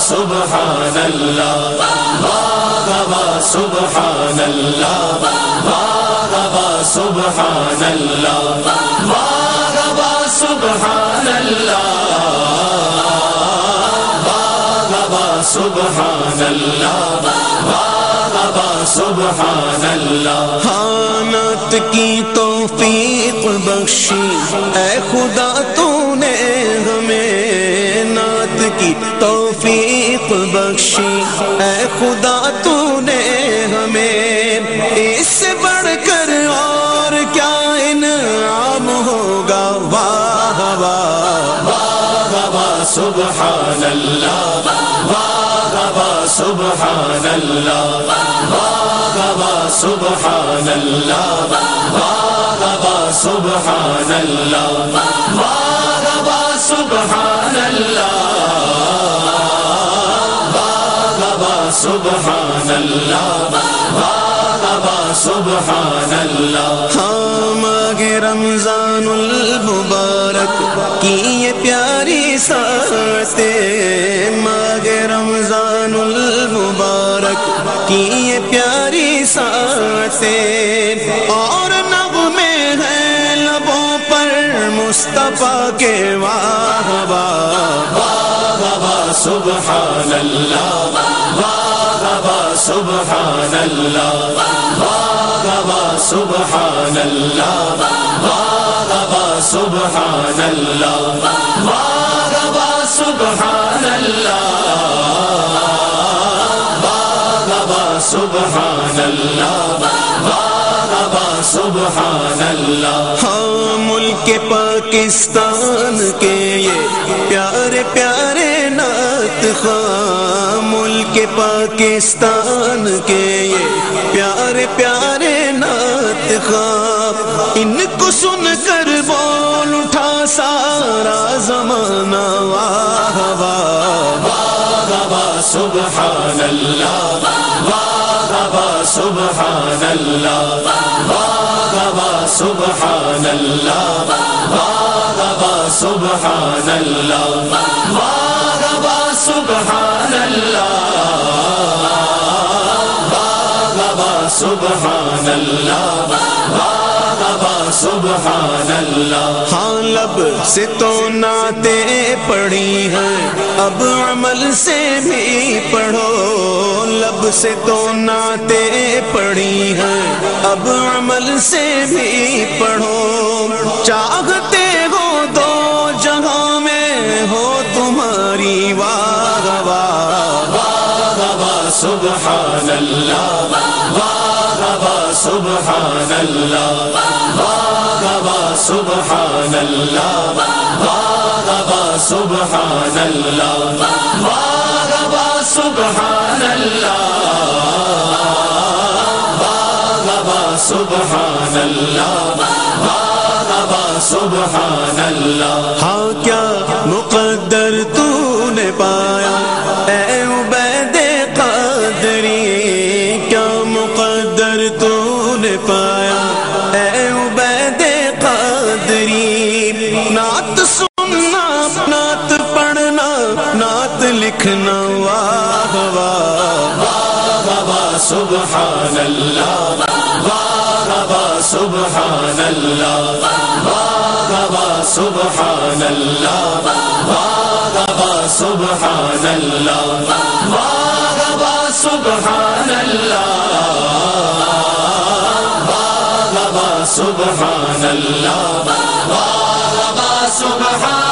سبحان اللہ سبحان اللہ سبحان اللہ سبحان اللہ سبحان اللہ سبحان اللہ حانت کی توفیق بخشی، اے خدا تو نے ہمیں نعت کی توفیق بخشی۔ اے خدا تو نے ہمیں اس سے بڑھ کر اور کیا انعام ہوگا؟ واہ واہ سبحان اللہ سبحان اللہ سبحان اللہ سبحان اللہ سبحان اللہ سبحان اللہ سبحان اللہ ہاں ماہ رمضان المبارک کی یہ پیاری ساتھ ماہ رمضان المبارک کی یہ پیاری ساتھ اور نغمے ہیں لبوں پر مصطفیٰ کے واہ واہ سبحان اللہ سبحان اللہ سبحان اللہ سبحان اللہ سبحان اللہ سبحان اللہ سبحان اللہ ہاں ملک پاکستان کے یہ پیارے پیارے نعت خواہ ملک پاکستان کے یہ پیارے پیارے نعت خواہ ان کو سن کر بول اٹھا سارا زمانہ واہ واہ سبحان اللہ سبحان اللہ سبحان اللہ سبحان اللہ سبحان اللہ سبحان اللہ سبحان اللہ ہاں لب سے تو نعتیں پڑھی ہیں، اب عمل سے بھی پڑھو۔ لب سے تو نعتیں پڑھی ہیں، اب عمل سے بھی پڑھو۔ چاہتے سبحان اللہ با سبحان اللہ با سبحان اللہ با سبحان اللہ با سبحان اللہ با سبحان اللہ با سبحان اللہ ہاں کیا قادری کیا مقدر تو نے پایا؟ اے عبید قادری، نعت سننا، نعت پڑھنا، نعت لکھنا، واہ واہ سبحان اللہ واہ سبحان اللہ واہ سبحان اللہ واہ سبحان اللہ واہ سبحان اللہ سبحان اللہ سبحان